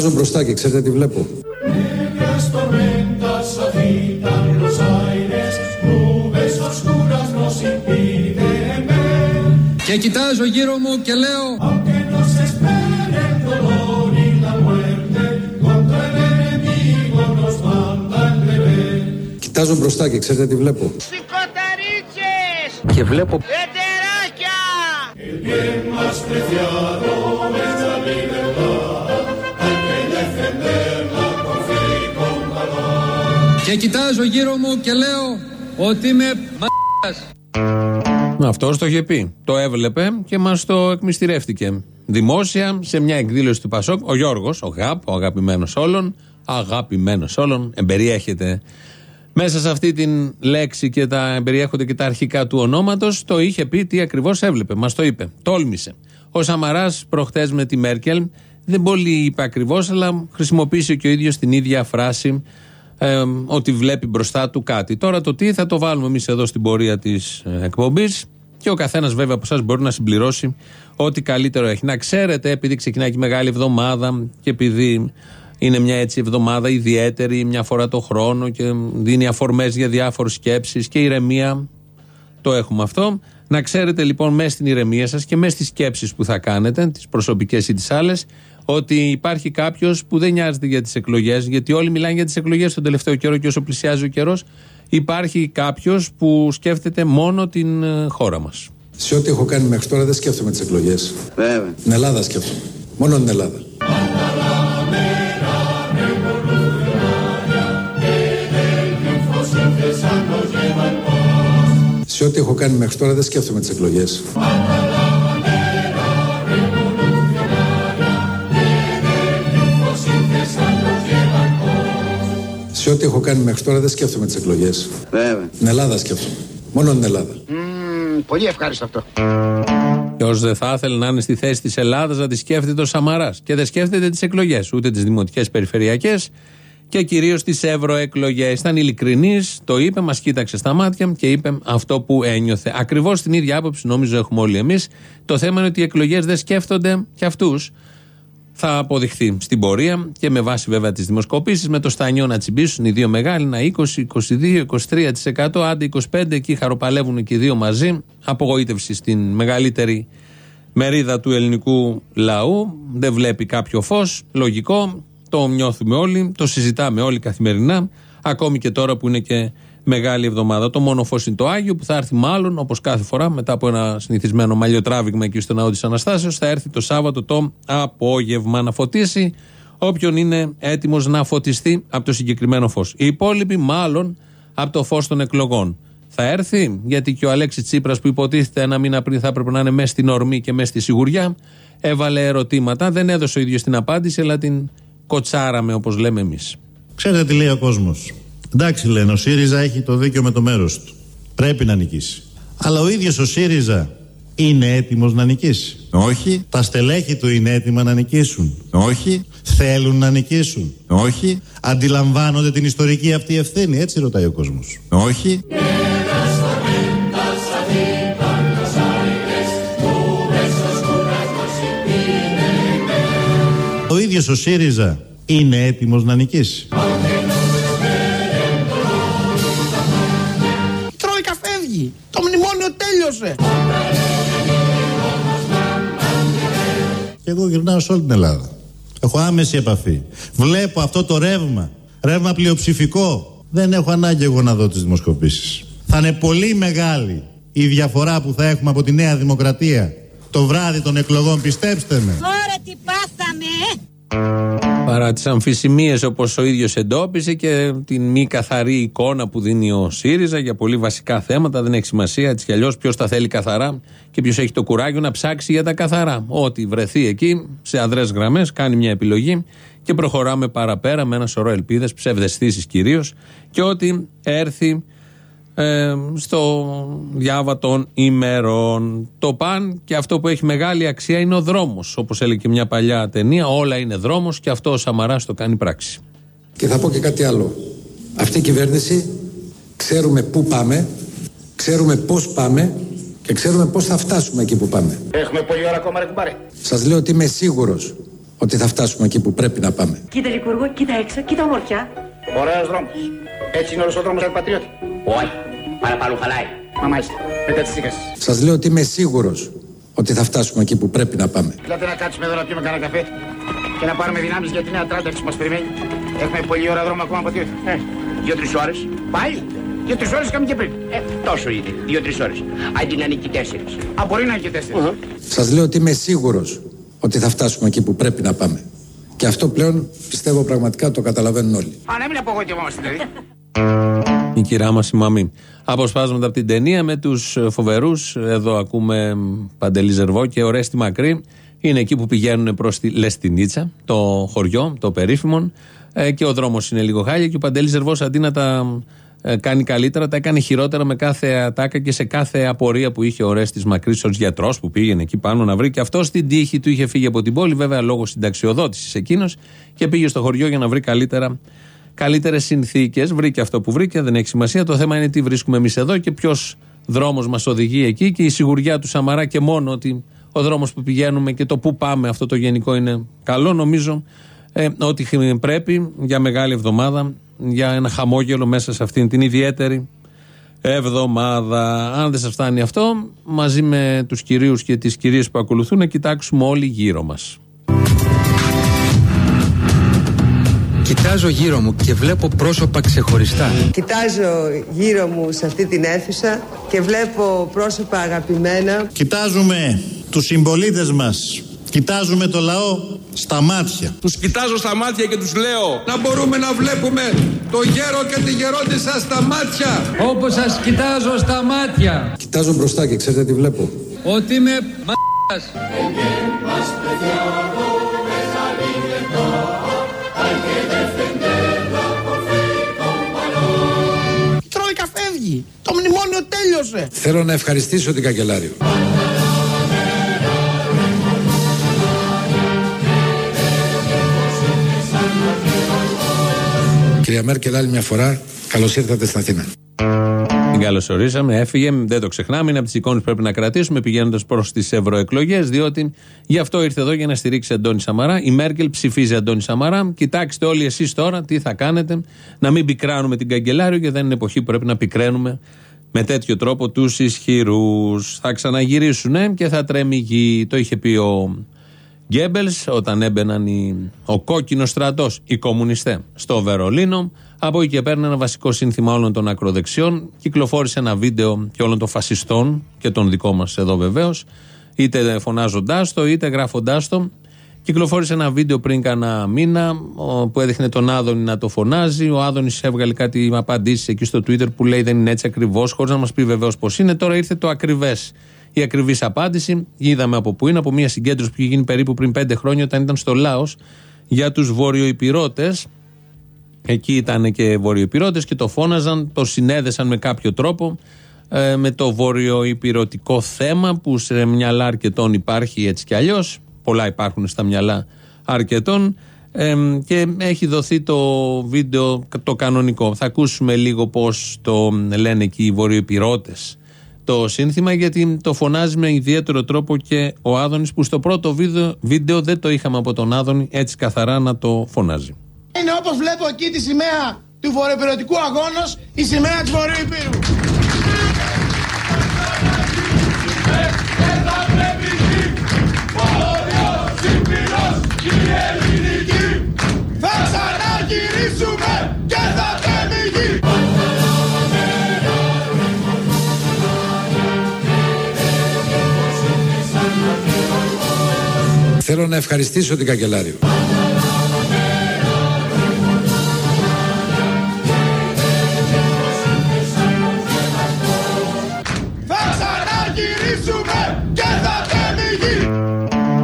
Κοιτάζω μπροστά και ξέρετε τι βλέπω. Και κοιτάζω γύρω μου και λέω Κοιτάζω μπροστά και ξέρετε τι βλέπω. Σηκωταρίτσες! Και βλέπω Ετεράκια! Και κοιτάζω γύρω μου και λέω ότι είμαι μ***ας. Αυτός το είχε πει. Το έβλεπε και μας το εκμυστηρεύτηκε. Δημόσια, σε μια εκδήλωση του Πασόκ, ο Γιώργος, ο ΓΑΠ, ο αγαπημένος όλων, αγαπημένος όλων, εμπεριέχεται μέσα σε αυτή την λέξη και τα εμπεριέχονται και τα αρχικά του ονόματος, το είχε πει τι ακριβώς έβλεπε. Μας το είπε. Τόλμησε. Ο Σαμαράς προχτέ με τη Μέρκελ δεν πολύ είπε ακριβώς, αλλά χρησιμοποίησε και ο ίδιος την ίδια φράση ε, ότι βλέπει μπροστά του κάτι. Τώρα το τι θα το βάλουμε εμείς εδώ στην πορεία της ε, εκπομπής και ο καθένας βέβαια από εσάς μπορεί να συμπληρώσει ό,τι καλύτερο έχει. Να ξέρετε, επειδή ξεκινάει και μεγάλη εβδομάδα και επειδή είναι μια έτσι εβδομάδα ιδιαίτερη, μια φορά το χρόνο και δίνει αφορμές για διάφορες σκέψεις και ηρεμία. Το έχουμε αυτό. Να ξέρετε λοιπόν μέσα στην ηρεμία σας και μέσα στις σκέψεις που θα κάνετε, τις προσωπικές ή τις άλλες, ότι υπάρχει κάποιος που δεν νοιάζεται για τις εκλογές, γιατί όλοι μιλάνε για τις εκλογές τον τελευταίο καιρό και όσο πλησιάζει ο καιρός, υπάρχει κάποιος που σκέφτεται μόνο την ε, χώρα μας. Σε ό,τι έχω κάνει μέχρι τώρα δεν σκέφτομαι τις εκλογές. Βέβαια. Την Ελλάδα σκέφτομαι. Μόνο την Ελλάδα. Σε ό,τι έχω κάνει μέχρι τώρα δεν σκέφτομαι τις εκλογές. Σε ό,τι έχω κάνει μέχρι τώρα δεν σκέφτομαι τις εκλογές. Βέβαια. Την Ελλάδα σκέφτομαι. Μόνο την Ελλάδα. Μμμ, πολύ ευχάριστο αυτό. Ποιο δεν θα ήθελε να είναι στη θέση της Ελλάδας να τη σκέφτεται ο Σαμαράς. Και δεν σκέφτεται τις εκλογές, ούτε τις δημοτικές περιφερειακές και κυρίως τις ευρωεκλογές. Ήταν ειλικρινής, το είπε, μας κοίταξε στα μάτια και είπε αυτό που ένιωθε. Ακριβώς την ίδια άποψη νομίζω έχουμε όλοι εμείς. Το θέμα είναι ότι οι εκλογές δεν σκέφτονται και αυτούς. Θα αποδειχθεί στην πορεία και με βάση βέβαια τις δημοσκοπήσεις με το στανιό να τσιμπήσουν οι δύο μεγάλοι, ένα 20, 22, 23%, άντε 25%, εκεί χαροπαλεύουν και οι δύο μαζί. Απογοήτευση στην μεγαλύτερη μερίδα του ελληνικού λαού. Δεν βλέπει κάποιο φως. Λογικό. Το νιώθουμε όλοι. Το συζητάμε όλοι καθημερινά. Ακόμη και τώρα που είναι και μεγάλη εβδομάδα. Το μόνο φως είναι το Άγιο που θα έρθει μάλλον όπως κάθε φορά μετά από ένα συνηθισμένο μαλλιοτράβηγμα εκεί στο ναό της Αναστάσεως. Θα έρθει το Σάββατο το απόγευμα να φωτίσει όποιον είναι έτοιμος να φωτιστεί από το συγκεκριμένο φως. Οι υπόλοιποι μάλλον από το φως των εκλογών. Θα έρθει, γιατί και ο Αλέξης Τσίπρας που υποτίθεται ένα μήνα πριν θα έπρεπε να είναι μέσα στην ορμή και μέσα στη σιγουριά, έβαλε ερωτήματα. Δεν έδωσε ο ίδιος την απάντηση, αλλά την κοτσάραμε όπως λέμε εμείς. Ξέρετε τι λέει ο κόσμος; Εντάξει, λένε, ο ΣΥΡΙΖΑ έχει το δίκιο με το μέρος του. Πρέπει να νικήσει. Αλλά ο ίδιος ο ΣΥΡΙΖΑ είναι έτοιμος να νικήσει. Όχι. Τα στελέχη του είναι έτοιμα να νικήσουν. Όχι. Θέλουν να νικήσουν. Όχι. Αντιλαμβάνονται την ιστορική αυτή ευθύνη, έτσι ρωτάει ο κόσμος. Όχι. Ο ίδιος ο ΣΥΡΙΖΑ είναι έτοιμος να νικήσει. Γυρνάω σε όλη την Ελλάδα. Έχω άμεση επαφή. Βλέπω αυτό το ρεύμα. Ρεύμα πλειοψηφικό. Δεν έχω ανάγκη εγώ να δω τις δημοσκοπήσεις. Θα είναι πολύ μεγάλη η διαφορά που θα έχουμε από τη Νέα Δημοκρατία το βράδυ των εκλογών, πιστέψτε με. Ωραία τι πάθαμε, ε! Παρά τις αμφισημίες όπως ο ίδιος εντόπισε και την μη καθαρή εικόνα που δίνει ο ΣΥΡΙΖΑ για πολύ βασικά θέματα, δεν έχει σημασία έτσι κι αλλιώς ποιος τα θέλει καθαρά και ποιος έχει το κουράγιο να ψάξει για τα καθαρά. Ό,τι βρεθεί εκεί, σε αδρές γραμμές, κάνει μια επιλογή και προχωράμε παραπέρα με ένα σωρό ελπίδες, ψευδεστήσεις κυρίως και ό,τι έρθει ε, στο διάβα των ημερών. Το παν και αυτό που έχει μεγάλη αξία είναι ο δρόμος. Όπως έλεγε και μια παλιά ταινία, όλα είναι δρόμος και αυτό ο Σαμαράς το κάνει πράξη. Και θα πω και κάτι άλλο. Αυτή η κυβέρνηση ξέρουμε πού πάμε, ξέρουμε πώς πάμε και ξέρουμε πώς θα φτάσουμε εκεί που πάμε. Έχουμε πολλή ώρα ακόμα, ρε κουμπάρε. Σας λέω ότι είμαι σίγουρος ότι θα φτάσουμε εκεί που πρέπει να πάμε. Κοίτα Λικούργο, κοίτα έξω, κοίτα ομορφιά. Ωραίος δρόμος. Έτσι είναι όλος ο δρόμος πατριώτη. Όχι, παραπάνω χαλάει. Μα μάλιστα. Μετά τις σίγασες. Σας λέω ότι είμαι σίγουρος ότι θα φτάσουμε εκεί που πρέπει να πάμε. Λέτε να κάτσουμε εδώ να πιούμε κανένα καφέ και να πάρουμε δυνάμεις για τη νέα τράταξη που μας περιμένει. Έχουμε πολύ ώρα δρόμο ακόμα από τι. Ε, δύο-τρεις ώρες. Πάλι; Για τρεις ώρες είχαμε και πριν. Ε, τόσο είναι. Δύο-τρεις ώρες. Αντί να είναι και τέσσερις. Α, μπορεί να είναι και τέσσερις. Σας λέω ότι είμαι σίγουρος ότι θα φτάσουμε εκεί που πρέπει να πάμε. Και αυτό πλέον πιστεύω πραγματικά το καταλαβαίνουν όλοι. Α, να μην απογοητευόμαστε δηλαδή. Η κυρά μας η μαμή. Αποσπάσματα από την ταινία με τους φοβερούς. Εδώ ακούμε Παντελή Ζερβό και Ορέστη Μακρύ. Είναι εκεί που πηγαίνουν προς τη Λεστινίτσα, το χωριό, το περίφημο. Ε, και ο δρόμος είναι λίγο χάλια. Και ο Παντελή Ζερβός αντί να τα ε, κάνει καλύτερα, τα έκανε χειρότερα με κάθε ατάκα και σε κάθε απορία που είχε ο Ορέστη Μακρύς ως γιατρός που πήγαινε εκεί πάνω να βρει. Και αυτό στην τύχη του είχε φύγει από την πόλη, βέβαια λόγω συνταξιοδότησης εκείνος και πήγε στο χωριό για να βρει καλύτερα καλύτερες συνθήκες. Βρήκε αυτό που βρήκε, δεν έχει σημασία. Το θέμα είναι τι βρίσκουμε εμείς εδώ και ποιος δρόμος μας οδηγεί εκεί και η σιγουριά του Σαμαρά και μόνο ότι ο δρόμος που πηγαίνουμε και το που πάμε, αυτό το γενικό είναι καλό. Νομίζω ε, ότι πρέπει για μεγάλη εβδομάδα, για ένα χαμόγελο μέσα σε αυτήν την ιδιαίτερη εβδομάδα. Αν δεν σας φτάνει αυτό, μαζί με τους κυρίους και τις κυρίες που ακολουθούν, να κοιτάξουμε όλοι γύρω μας. Κοιτάζω γύρω μου και βλέπω πρόσωπα ξεχωριστά. Κοιτάζω γύρω μου σε αυτή την αίθουσα και βλέπω πρόσωπα αγαπημένα. Κοιτάζουμε τους συμπολίτες μας. Κοιτάζουμε το λαό στα μάτια. Τους κοιτάζω στα μάτια και τους λέω να μπορούμε να βλέπουμε το γέρο και τη γερόντισσα στα μάτια. Όπως σας κοιτάζω στα μάτια. Κοιτάζω μπροστά και ξέρετε τι βλέπω. Ότι είμαι μ***ας. Φεύγει. Το μνημόνιο τέλειωσε. Θέλω να ευχαριστήσω την Καγκελάριο. Κυρία Μέρκελ, άλλη μια φορά, καλώς ήρθατε στην Αθήνα. Την καλωσορίσαμε, έφυγε, δεν το ξεχνάμε. Είναι από τις εικόνες που πρέπει να κρατήσουμε πηγαίνοντας προς τις ευρωεκλογές, διότι γι' αυτό ήρθε εδώ για να στηρίξει Αντώνη Σαμαρά. Η Μέρκελ ψηφίζει Αντώνη Σαμαρά. Κοιτάξτε όλοι εσείς τώρα τι θα κάνετε, να μην πικράνουμε την καγκελάριο και δεν είναι εποχή που πρέπει να πικραίνουμε με τέτοιο τρόπο τους ισχυρούς. Θα ξαναγυρίσουν και θα τρέμει η γη. Το είχε πει ο Γκέμπελς όταν έμπαιναν οι, ο κόκκινος στρατός, οι κομμουνιστές, στο Βερολίνο. Από εκεί και πέρα ένα βασικό σύνθημα όλων των ακροδεξιών. Κυκλοφόρησε ένα βίντεο και όλων των φασιστών και των δικών μας εδώ βεβαίως, είτε φωνάζοντάς το είτε γράφοντάς το. Κυκλοφόρησε ένα βίντεο πριν κάνα μήνα ο, που έδειχνε τον Άδωνη να το φωνάζει. Ο Άδωνης έβγαλε κάτι απαντήσεις εκεί στο Twitter που λέει δεν είναι έτσι ακριβώς, χωρίς να μας πει βεβαίως πώς είναι. Τώρα ήρθε το ακριβές. Η ακριβής απάντηση. Είδαμε από πού είναι, από μια συγκέντρωση που είχε γίνει περίπου πριν πέντε χρόνια όταν ήταν στο Λάος για τους βορειοϊπηρώτε. Εκεί ήταν και βορειοϊπηρώτε και το φώναζαν, το συνέδεσαν με κάποιο τρόπο ε, με το βορειοϊπηρωτικό θέμα που σε μυαλά αρκετών υπάρχει έτσι κι αλλιώς. Πολλά υπάρχουν στα μυαλά αρκετών. Ε, και έχει δοθεί το βίντεο το κανονικό. Θα ακούσουμε λίγο πώς το λένε εκεί οι βορειοϊπηρώτες το σύνθημα γιατί το φωνάζει με ιδιαίτερο τρόπο και ο Άδωνης που στο πρώτο βίντεο, βίντεο δεν το είχαμε από τον Άδωνη έτσι καθαρά να το φωνάζει. Είναι όπως βλέπω εκεί τη σημαία του βορειοπηρωτικού αγώνος, η σημαία της Βορειοϊπήρου. Θα ξαναγυρίσουμε και θα τρέμει η γη. Θέλω να ευχαριστήσω την Καγκελάριο.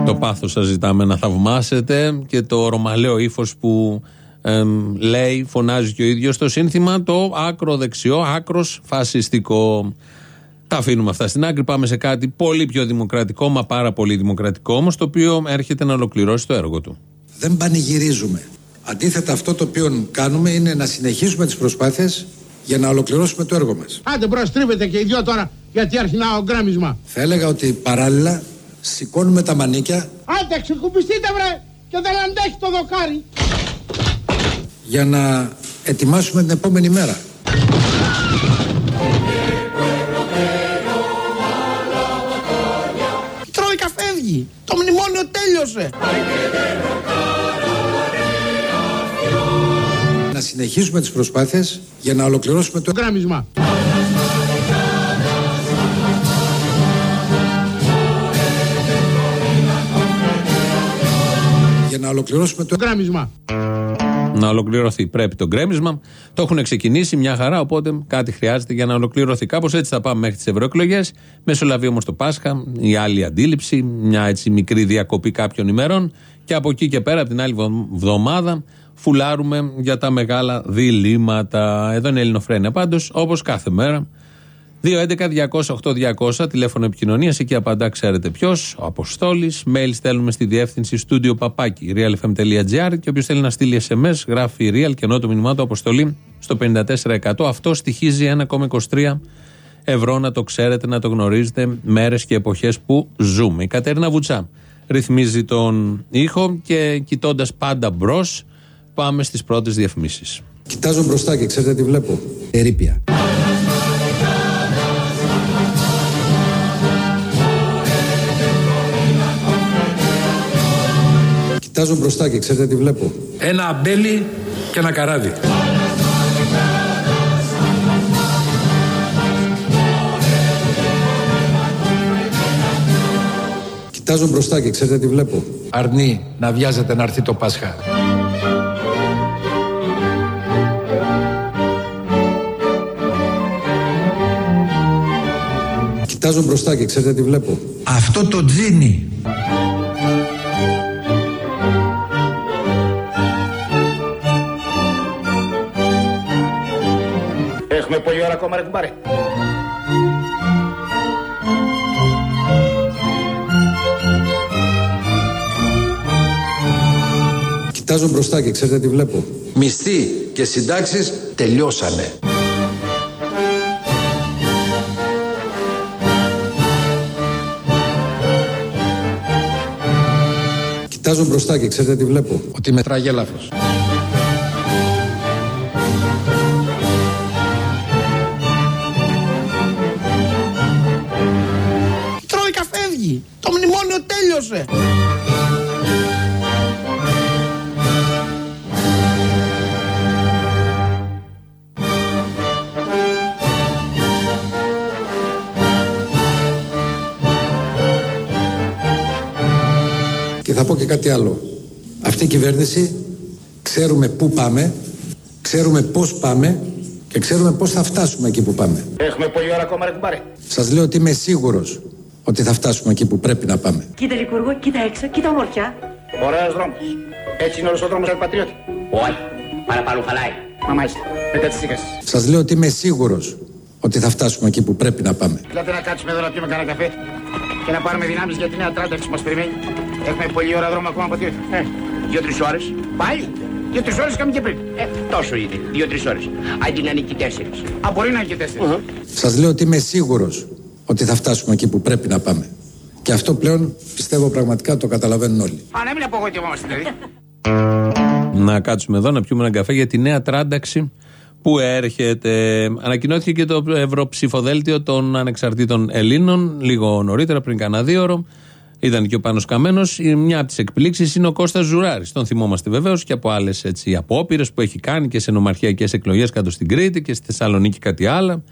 Το πάθος σας ζητάμε να θαυμάσετε και το ρωμαλαίο ύφος που εμ, λέει, φωνάζει και ο ίδιος το σύνθημα το άκρο δεξιό, άκρος φασιστικό. Τα αφήνουμε αυτά στην άκρη. Πάμε σε κάτι πολύ πιο δημοκρατικό, μα πάρα πολύ δημοκρατικό όμως, το οποίο έρχεται να ολοκληρώσει το έργο του. Δεν πανηγυρίζουμε. Αντίθετα αυτό το οποίο κάνουμε είναι να συνεχίσουμε τις προσπάθειες για να ολοκληρώσουμε το έργο μας. Άντε προστρίβετε και οι δυο τώρα γιατί αρχινά ο γκράμισμα. Θα έλεγα ότι παράλληλα σηκώνουμε τα μανίκια Άντε ξεκουμπιστείτε βρε. και δεν αντέχει το δοκάρι. Για να ετοιμάσουμε την επόμενη μέρα. Η Τρόικα φεύγει. Το μνημόνιο τέλειωσε. Να συνεχίσουμε τις προσπάθειες για να ολοκληρώσουμε το Γράμισμα. Να ολοκληρώσουμε το Γράμισμα. να ολοκληρωθεί. Πρέπει το γκρέμισμα. Το έχουν ξεκινήσει μια χαρά, οπότε κάτι χρειάζεται για να ολοκληρωθεί. Κάπως έτσι θα πάμε μέχρι τις ευρωεκλογές. Μεσολαβεί όμως το Πάσχα, η άλλη αντίληψη, μια έτσι μικρή διακοπή κάποιων ημερών. Και από εκεί και πέρα, από την άλλη βδομάδα, φουλάρουμε για τα μεγάλα διλήμματα. Εδώ είναι η Ελληνοφρένια πάντως, όπως κάθε μέρα. 2.11.208.200 τηλέφωνο επικοινωνίας. Εκεί απαντά, ξέρετε ποιος. Ο Αποστόλης. Mail στέλνουμε στη διεύθυνση studio παπάκι realfm.gr. Και όποιος θέλει να στείλει SMS, γράφει real και ενώ το μηνυμά του αποστολή στο 54%. Αυτό στοιχίζει 1,23 ευρώ. Να το ξέρετε, να το γνωρίζετε. Μέρες και εποχές που ζούμε. Η Κατέρινα Βουτσά ρυθμίζει τον ήχο και κοιτώντας πάντα μπρος, πάμε στις πρώτες διαφημίσεις. Κοιτάζω μπροστά και ξέρετε τι βλέπω; Ερήπια. Κοιτάζω μπροστά και ξέρετε τι βλέπω. Ένα αμπέλι και ένα καράβι. Κοιτάζω μπροστά και ξέρετε τι βλέπω. Αρνεί να βιάζεται να έρθει το Πάσχα. Κοιτάζω μπροστά και ξέρετε τι βλέπω. Αυτό το τζίνι ακόμα ρε κουμπάρε. Κοιτάζω μπροστά και ξέρετε τι βλέπω. Μισθοί και συντάξεις τελειώσανε. Κοιτάζω μπροστά και ξέρετε τι βλέπω. Ότι μετράγει έλαφος. Θα πω και κάτι άλλο. Αυτή η κυβέρνηση ξέρουμε πού πάμε, ξέρουμε πώς πάμε και ξέρουμε πώς θα φτάσουμε εκεί που πάμε. Έχουμε πολλή ώρα ακόμα ρε κουμπάρε. Σας λέω ότι είμαι σίγουρος ότι θα φτάσουμε εκεί που πρέπει να πάμε. Κοίτα Λικούργο, κοίτα έξω, κοίτα ομορφιά. Ωραίος δρόμος. Έτσι είναι όλος ο δρόμος πατριώτη. Όχι, παραπάνω χαλάει. Μα μάλιστα. Μετά τις σίγασες. Σας λέω ότι είμαι σίγουρος ότι θα φτάσουμε εκεί που πρέπει να πάμε. Λέτε να κάτσουμε εδώ να πιούμε κανένα καφέ και να πάρουμε δυνάμεις για τη νέα τράτευση που μας περιμένει. Έχουμε πολλή ώρα δρόμο ακόμα από τι. Ε, δύο-τρεις ώρες. Πάλι; Για τρεις ώρες είχαμε και πριν. Ε, τόσο είναι. Δύο-τρεις ώρες. Αντί να είναι και τέσσερις. Α, μπορεί να είναι και τέσσερις. Σας λέω ότι είμαι σίγουρος ότι θα φτάσουμε εκεί που πρέπει να πάμε. Και αυτό πλέον πιστεύω πραγματικά το καταλαβαίνουν όλοι. Α, να μην απογοητευόμαστε δηλαδή. Να κάτσουμε εδώ να πιούμε ένα καφέ για τη νέα τράνταξη που έρχεται. Ανακοινώθηκε και το Ευρωψηφοδέλτιο των Ανεξαρτήτων Ελλήνων λίγο νωρίτερα, πριν κανένα δύο ώρο. Ήταν και ο Πάνος Καμένος. Μια από τις εκπλήξεις είναι ο Κώστας Ζουράρης. Τον θυμόμαστε βεβαίως και από άλλες απόπειρες που έχει κάνει και σε νομαρχιακές εκλογές κάτω στην Κρήτη και στη Θεσσαλονίκη κάτι άλλο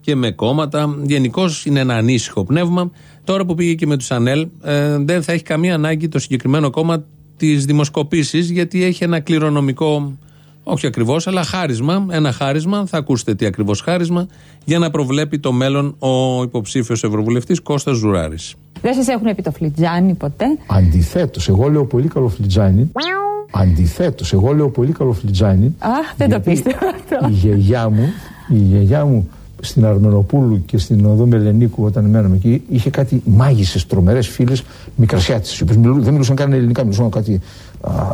και με κόμματα. Γενικώς είναι ένα ανήσυχο πνεύμα. Τώρα που πήγε και με τους Ανέλ, ε, δεν θα έχει καμία ανάγκη το συγκεκριμένο κόμμα τι δημοσκοπήσεις, γιατί έχει ένα κληρονομικό, όχι ακριβώς, αλλά χάρισμα. Ένα χάρισμα, θα ακούσετε τι ακριβώς χάρισμα, για να προβλέπει το μέλλον ο υποψήφιος Ευρωβουλευτής Κώστας Ζουράρης. Δεν σας έχουν πει το φλιτζάνι ποτέ; Αντιθέτως, εγώ λέω πολύ καλό φλιτζάνι. Αντιθέτως, εγώ λέω πολύ καλό φλιτζάνι. Αχ, δεν το γιατί πίστευα αυτό. Η γιαγιά μου, η γιαγιά μου στην Αρμενοπούλου και στην οδό Μελενίκου όταν μέναμε εκεί είχε κάτι μάγισσες τρομερές φίλες μικρασιάτες οι οποίες μιλού- δεν μιλούσαν καν ελληνικά μιλούσαν κάτι α,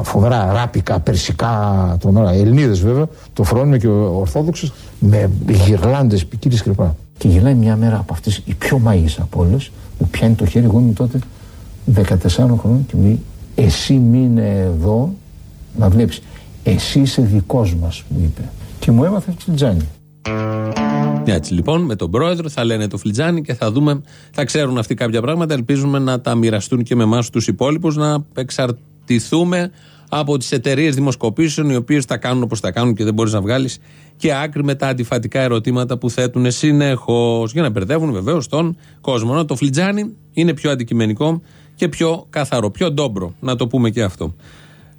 φοβερά αράπικα, περσικά τρομερά Ελληνίδες βέβαια το φρόνιμο και ο Ορθόδοξες με γυρλάντες ποικίλες κλπ και γυρνάει μια μέρα από αυτές η πιο μάγισσα από όλες μου πιάνει το χέρι εγώ ήμουν τότε 14 χρόνων και μου λέει Εσύ μείνε εδώ να βλέπεις. Εσύ είσαι δικός μας, μου είπε. Και μου έμαθε φλιτζάνι. Έτσι λοιπόν με τον πρόεδρο θα λένε το φλιτζάνι και θα δούμε, θα ξέρουν αυτοί κάποια πράγματα. Ελπίζουμε να τα μοιραστούν και με εμάς τους υπόλοιπους, να εξαρτηθούμε από τις εταιρείες δημοσκοπήσεων, οι οποίες τα κάνουν όπως τα κάνουν και δεν μπορείς να βγάλεις και άκρη με τα αντιφατικά ερωτήματα που θέτουν συνεχώς. Για να μπερδεύουν βεβαίως τον κόσμο. Ενώ το φλιτζάνι είναι πιο αντικειμενικό και πιο καθαρό, πιο ντόμπρο, να το πούμε και αυτό.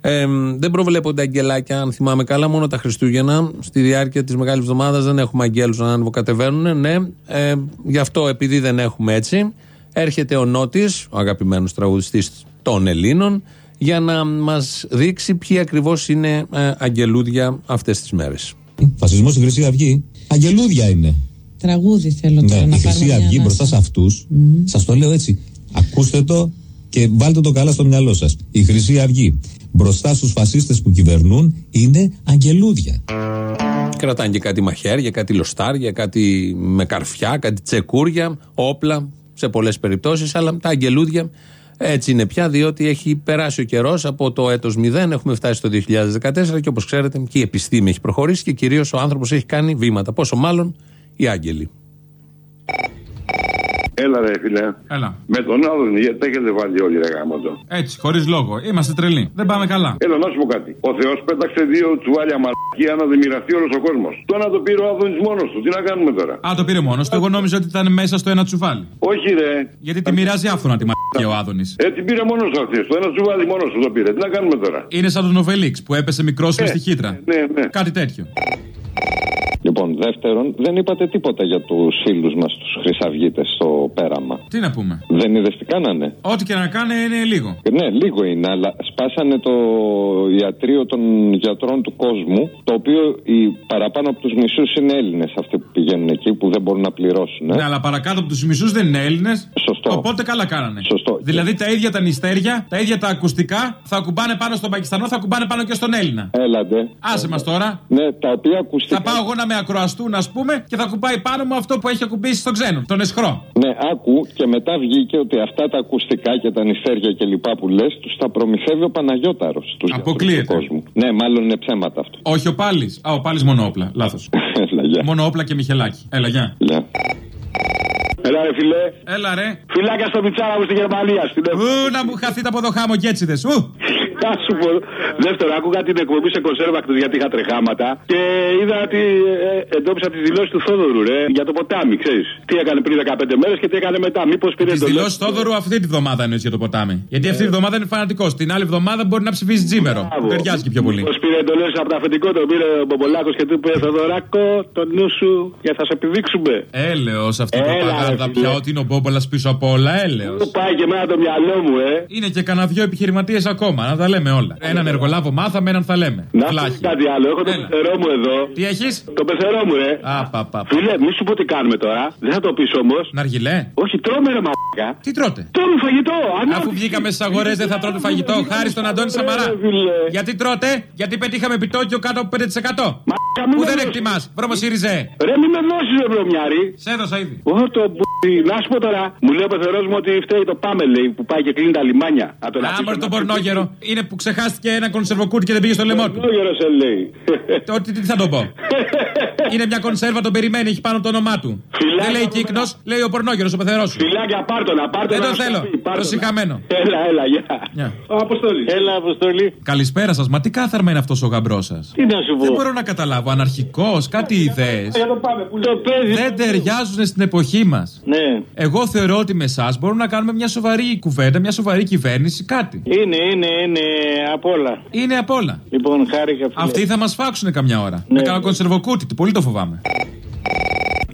Ε, δεν προβλέπονται αγγελάκια, αν θυμάμαι καλά, μόνο τα Χριστούγεννα. Στη διάρκεια της Μεγάλης Εβδομάδας δεν έχουμε αγγέλους να ανεβοκατεβαίνουν. Ναι, ε, γι' αυτό επειδή δεν έχουμε έτσι, έρχεται ο Νότης, ο αγαπημένος τραγουδιστής των Ελλήνων, για να μας δείξει ποιοι ακριβώς είναι ε, αγγελούδια αυτές τις μέρες. Φασισμός στη Χρυσή Αυγή. Αγγελούδια είναι. Τραγούδι θέλω τώρα Ναι, να η Χρυσή πάρουμε μια Αυγή μπροστά ανάσα. σε αυτούς, σας το λέω έτσι. Ακούστε το και βάλτε το καλά στο μυαλό σας. Η Χρυσή Αυγή μπροστά στους φασίστες που κυβερνούν είναι αγγελούδια. Κρατάνε και κάτι μαχαίρια, κάτι λοστάρια, κάτι με καρφιά, κάτι τσεκούρια, όπλα σε πολλές περιπτώσεις. Αλλά τα αγγελούδια έτσι είναι πια, διότι έχει περάσει ο καιρός από το έτος 0, έχουμε φτάσει στο 2014 και όπως ξέρετε και η επιστήμη έχει προχωρήσει και κυρίως ο άνθρωπος έχει κάνει βήματα. Πόσο μάλλον οι άγγελοι. Έλα ρε φίλε. Έλα. Με τον Άδωνη, γιατί τα έχετε βάλει όλοι ρε γάμο το. Έτσι, χωρίς λόγο. Είμαστε τρελοί. Δεν πάμε καλά. Έλα να σου πω κάτι. Ο Θεός πέταξε δύο τσουβάλια μαλακία να δεν μοιραστεί όλος ο κόσμος. Τώρα το πήρε ο Άδωνης μόνος του. Τι να κάνουμε τώρα; Α, το πήρε μόνος του. Εγώ νόμιζα ότι ήταν μέσα στο ένα τσουβάλι. Όχι ρε. Γιατί τη μοιράζει άφθονα τη μαλακία ο Άδωνης. Ε, την πήρε μόνος του αυτής. Το ένα τσουβάλι μόνος του το πήρε. Τι να κάνουμε τώρα; Είναι σαν τον Οβελίξ που έπεσε μικρός με στη χύτρα. Ναι, ναι. Κάτι τέτοιο. Λοιπόν, δεύτερον, δεν είπατε τίποτα για τους φίλους μας, τους Χρυσαυγίτες, στο πέραμα. Τι να πούμε; Δεν είδες τι κάνανε; Ό,τι και να κάνει είναι λίγο. Ναι, λίγο είναι, αλλά σπάσανε το ιατρείο των γιατρών του κόσμου, το οποίο οι παραπάνω από τους μισούς είναι Έλληνες αυτοί που πηγαίνουν εκεί, που δεν μπορούν να πληρώσουν. ε. Ναι, αλλά παρακάτω από τους μισούς δεν είναι Έλληνες. Σωστό. Οπότε καλά κάνανε. Σωστό. Δηλαδή τα ίδια τα νηστέρια, τα ίδια τα ακουστικά θα κουμπάνε πάνω στον Πακιστανό, θα κουμπάνε πάνω και στον Έλληνα. Έλατε. Άσε μας τώρα. Ναι, τα οποία ακουστικά. Θα πάω εγώ να με ακροαστούν, ας πούμε, και θα κουμπάει πάνω μου αυτό που έχει ακουμπήσει στον ξένο, τον εσχρό. Ναι, άκου και μετά βγήκε ότι αυτά τα ακουστικά και τα νηστέρια και λοιπά που λες, τους τα προμηθεύει ο Παναγιώταρος του Αποκλείεται. κόσμου. Ναι, μάλλον είναι ψέματα αυτό. Όχι ο Πάλης. Α, ο Πάλης μόνο όπλα. Λάθος. Έλα, γεια. μόνο όπλα και Μιχελάκι. Έλα, γεια. Γεια. Έλα ρε φίλε. Έλα ρε. Φυλάκια στο πιτσάρα μου στη Γερμανία. Στην Ου, να μου χαθείτε από εδώ χάμο και έτσι δες. Ου. Να σου πω. Δεύτερο, άκουγα την εκπομπή σε κονσέρβακτο γιατί είχα τρεχάματα και είδα ότι ε, εντόπισα τις δηλώσεις του Θόδωρου, ρε, για το ποτάμι, ξέρεις. Τι έκανε πριν 15 μέρες και τι έκανε μετά. Μήπως πήρε Τις το δηλώσεις Θόδωρου αυτή τη βδομάδα εννοείς για το ποτάμι. Γιατί αυτή τη βδομάδα είναι φανατικός. Την άλλη βδομάδα μπορεί να ψηφίσει τζίμερο. Που ταιριάζει και πιο πολύ. Πώ πήρε εντολές από το αφεντικό, τον πήρε ο Μπομπολάκος και του είπε Θοδωράκο, το νου σου για θα σε επιδείξουμε. Έλεος αυτή η Έλα, προπαγάνδα ρε, πια φίλε. ότι είναι ο Μπόμπολας πίσω από όλα. Έλεος. Πού πάει και εμένα το μυαλό μου, ε. Είναι και κανένα δυο επιχειρηματίες ακόμα, να τα λέμε όλα. Έναν εργολάβο μάθαμε, έναν θα λέμε. Να σου πω Φλάχη. κάτι άλλο. Έχω το πεθερό μου εδώ. Τι έχεις; Το πεθερό μου, ρε. Α, πα, πα. πα. Φίλε, μη σου πω τι κάνουμε τώρα. Δεν θα το πεις όμως. Ναργιλέ. Όχι, τρώμε ρε μαλάκα. Τι τρώτε; Τρώμε φαγητό. Αφού βγήκαμε στις αγορές δεν θα τρώτε φαγητό. Χάρη στον Αντώνη Σαμαρά. Γιατί τρώτε, γιατί πετύχαμε επιτόκιο κάτω από 5%. Που δεν εκτιμάς, βρώμο ΣΥΡΙΖΕ. Ρε, μη με δώσεις, ρε, βρωμιάρη. Σε έδωσα ήδη. Ω, το μπουτι. Να σου πω τώρα. Μου λέει ο πεθερός μου ότι φταίει το πάμε, λέει, που πάει και κλείνει τα λιμάνια. Να τον αφήσω Άμορ να τον πει. πορνόγερο. Είναι που ξεχάστηκε ένα κονσερβοκούτι και δεν πήγε στο λαιμό του. Πορνόγερο σε λέει. Τότε τι θα το πω; Είναι μια κονσέρβα, τον περιμένει, έχει πάνω το όνομά του. Δεν λέει κύκνος, λέει ο πορνόγερο, ο πεθερός σου. Φιλάκια, πάρτονα, πάρτονα. Δεν το να σου θέλω. πει, πάρτονα. Το συχαμένο. Έλα, έλα, γεια. Γεια. Ο Αποστολή. Έλα, Αποστολή. Καλησπέρα σας, μα τι κάθαρμα είναι αυτός ο γαμπρός σας; Τι να σου πω. Δεν μπορώ να καταλάβω. Αναρχικός, κάτι ιδέες. Για το πάμε, που το παίζει. Δεν ταιριάζουν στην εποχή μας. Ναι. Εγώ θεωρώ ότι με εσάς μπορούμε να κάνουμε μια σοβαρή κουβέντα, μια σοβαρή κυβέρνηση, κάτι. Είναι, είναι, είναι απ' όλα. Είναι απ' όλα. Λοιπόν, χάρηκα φίλε. Αυτοί θα μας φάξουν καμιά ώρα. Ναι. Με κανένα κονσερβοκούτι, τι πολύ το φοβάμαι.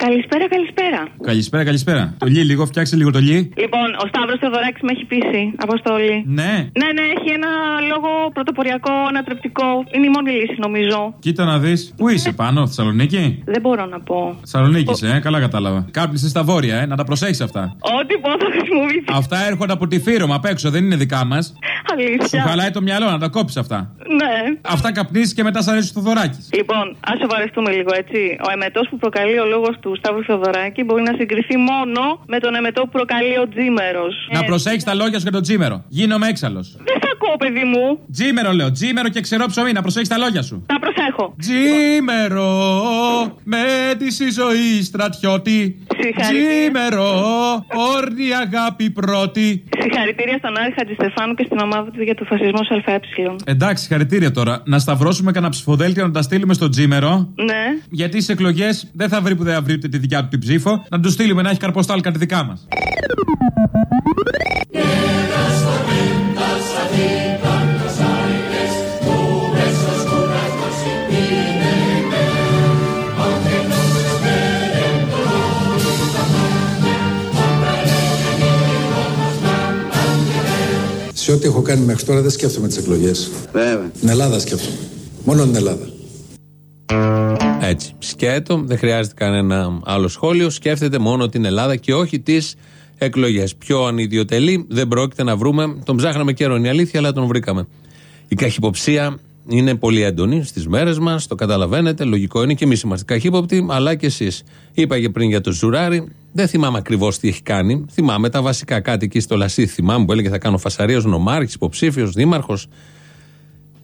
Καλησπέρα, καλησπέρα. Καλησπέρα, καλησπέρα. Το λί λίγο, φτιάξε λίγο το λί. Λοιπόν, ο Σταύρος Θεοδωράκης με έχει πείσει. Αποστόλη. Ναι. Ναι, ναι, έχει ένα λόγο πρωτοποριακό, ανατρεπτικό. Είναι η μόνη λύση, νομίζω. Κοίτα να δεις. Πού είσαι πάνω, Θεσσαλονίκη; Δεν μπορώ να πω. Θεσσαλονίκη, ε, καλά κατάλαβα. Κάπνισες στα βόρεια, ε, να τα προσέχεις αυτά. Ό,τι πω θα χρησιμοποιήσω. Αυτά έρχονται από τη φύρωμα απ' έξω, δεν είναι δικά μας. Σου Αλήθεια. χαλάει το μυαλό να τα κόψεις αυτά. Ναι. Αυτά καπνίζεις και μετά σ' αρέσει το δωράκι. Λοιπόν, ας σοβαρευτούμε λίγο έτσι. Ο εμετός που προκαλεί ο λόγος του Σταύρου Θεοδωράκη μπορεί να συγκριθεί μόνο με τον εμετό που προκαλεί ο Τζίμερος. Να προσέχει τα λόγια σου για τον τζίμερο. Γίνομαι έξαλλος. Δεν θα ακούω, παιδί μου. Τζίμερο λέω, τζίμερο και ξερό ψωμί, να προσέχεις τα λόγια σου. Τα προσέχω. Τζίμερο με τη ζωή στρατιώτη. Τζίμερο, όρνη αγάπη πρώτη. Συγχαρητήρια στον Άρη Χατζηστεφάνου και στην ομάδα του για το φασισμό σε ΑΕ. Εντάξει, χαρητήρια τώρα. Να σταυρώσουμε κανένα ψηφοδέλτιο να τα στείλουμε στο τζίμερο. Ναι. Γιατί στις εκλογές δεν θα βρει που δεν θα βρει ούτε τη δικιά του την ψήφο. Να τους στείλουμε να έχει καρποστάλ κάτι δικά μας. Έχω κάνει μέχρι τώρα δεν σκέφτομαι τις εκλογές. Βέβαια. Την Ελλάδα σκέφτομαι. Μόνο την Ελλάδα. Έτσι. Σκέτο, δεν χρειάζεται κανένα άλλο σχόλιο. Σκέφτεται μόνο την Ελλάδα και όχι τις εκλογές. Πιο ανιδιοτελή δεν πρόκειται να βρούμε. Τον ψάχναμε καιρό, είναι η αλήθεια, αλλά τον βρήκαμε. Η καχυποψία είναι πολύ έντονη στις μέρες μας, το καταλαβαίνετε. Λογικό είναι και εμείς είμαστε καχύποπτοι, αλλά και εσείς. Είπα και πριν για το Ζουράρι, δεν θυμάμαι ακριβώς τι έχει κάνει. Θυμάμαι τα βασικά κάτι εκεί στο Λασί. Θυμάμαι που έλεγε θα κάνω φασαρίο νομάρχης, υποψήφιος, δήμαρχος.